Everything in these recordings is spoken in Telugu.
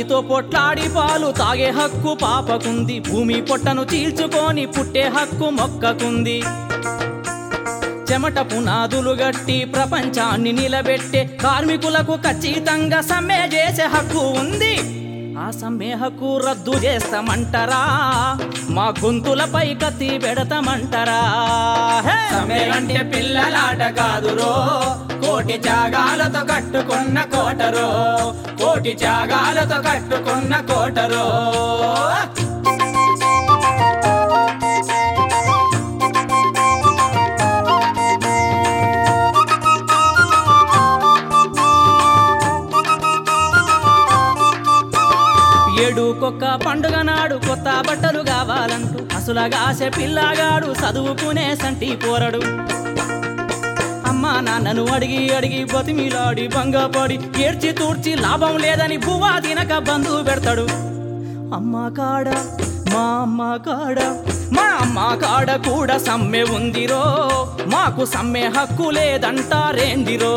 తల్లితో పొట్లాడి పాలు తాగే హక్కు పాపకుంది. భూమి పొట్టను చీల్చుకొని పుట్టే హక్కు మొక్కకుంది. చెమట పునాదులు గట్టి ప్రపంచాన్ని నిలబెట్టే కార్మికులకు ఖచ్చితంగా సమ్మె చేసే హక్కు ఉంది. ఆ సమ్మె హక్కు రద్దు చేస్తామంటారా? మా గొంతులపై కత్తి పెడతామంటారా? అంటే పిల్లలాట కాదురో. కోటి త్యాగాలతో కట్టుకున్న కోటరో. కోటి త్యాగాలతో కట్టుకున్న కోటరో. ఏడుకొక్క పండుగ నాడు కొత్త బట్టలు కావాలంటూ అసలుగాసే పిల్లగాడు చదువుకునే సంటి పోరడు. అమ్మా నాన్నను అడిగి అడిగి బతిమిలాడి భంగపడి ఏడ్చి తూడ్చి లాభం లేదని భువా తినక బంధువు పెడతాడు. అమ్మ కాడ మా అమ్మ కాడ మా అమ్మ కాడ కూడా సమ్మె ఉందిరో మాకు సమ్మె హక్కు లేదంటారేందిరో.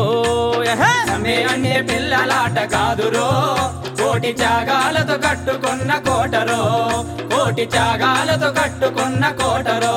సమ్మె అనే పిల్లలాట కాదురో కోటి త్యాగాలతో కట్టుకున్న కోటరో కోటి త్యాగాలతో కట్టుకున్న కోటరో.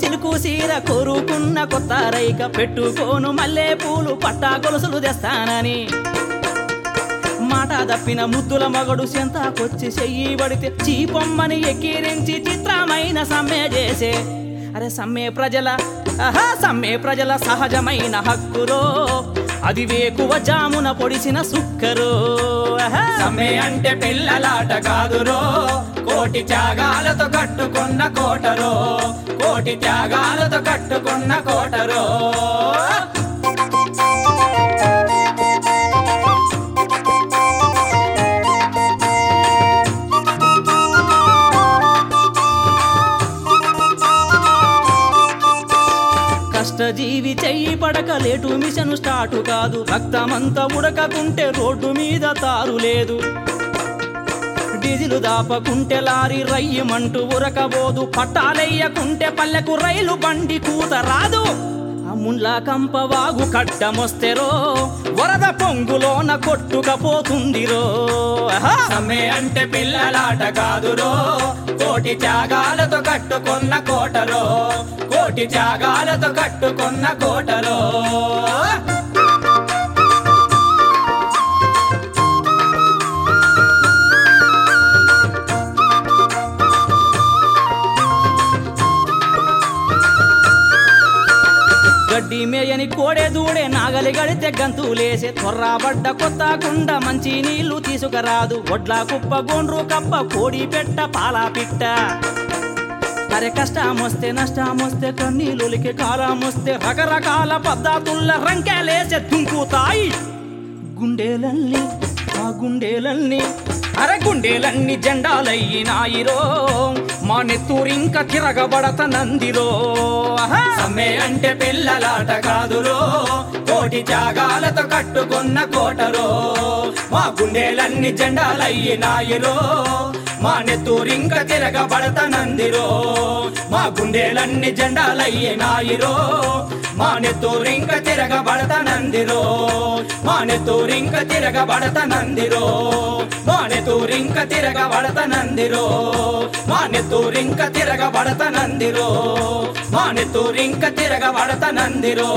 సిలుకు సీర కోరుకున్న కొత్త రైక పెట్టుకోను మల్లె పూలు పట్టా గొలుసులు తెస్తానని. మాట తప్పిన ముద్దుల మగడు సెంతాకొచ్చి చెయ్యి పడితే చీపొమ్మని ఎక్కిరించి చిత్రమైన సమ్మె చేసే. అరే సమ్మె ప్రజల ఆహా సమ్మె ప్రజల సహజమైన హక్కురో. అది వేకువ జామున పొడిసిన సుక్కరో. సమ్మె అంటే పిల్లలాట కాదురో. కోటి త్యాగాలతో కట్టుకున్న కోటరో. కోటి త్యాగాలతో కట్టుకున్న కోటరో. కష్టజీవి చెయ్యి పడక లేటు మిషన్ స్టార్ట్ కాదు. రక్తమంతా ఉడకకుంటే రోడ్డు మీద తారు లేదు. Diesel దాపకుంటే lorry రయ్యమంటూ ఉరకబోదు. పట్టాలెయ్యకుంటే పల్లెకు రైలు బండి కూత రాదు. ముండ్ల కంపవాగు కడ్డమొస్తెరో వరద పొంగులోన కొట్టుకపోతుందిరో. సమ్మె అంటే పిల్లలాట కాదురో కోటి త్యాగాలతో కట్టుకున్న కోటరో కోటి త్యాగాలతో కట్టుకున్న కోటరో. గడ్డి మేయని కోడే దూడే నాగలి గడితే గంతులేసే త్వర్రాబడ్డ కొత్త కుండ మంచి నీళ్ళు తీసుకురాదు. వడ్ల కుప్ప గోండ్రు కప్ప కోడి పెట్ట పాలా పిట్ట. అరే కష్టమొస్తే నష్టమొస్తే కన్నీళ్ళులికి కాలమొస్తే. రకరకాల పద్ధతుల్ల రంకెలేసే తుంకుతాయి గుండెలన్నీ ఆ గుండెలన్నీ అరే గుండెలన్నీ జెండాలయ్యినాయిరో మా నెత్తూరింక తిరగబడత నందిరో సమ్మె అంటే పిల్లలాట కాదురో కోటి త్యాగాలతో కట్టుకున్న కోటరో. మా గుండెలన్నీ జెండాలయ్యినాయిరో మా నెత్తూరింక తిరగబడతనందిరో. మా గుండెలన్నీ జెండాలయ్యినాయిరో మానెత్తూరింక తిరగబడత నందిరో మానెత్తూరింక తిరగబడత నందిరో మానెత్తూరింక తిరగబడత నందిరో మానెత్తూరింక తిరగబడత నందిరో మానెత్తూరింక తిరగబడత నందిరో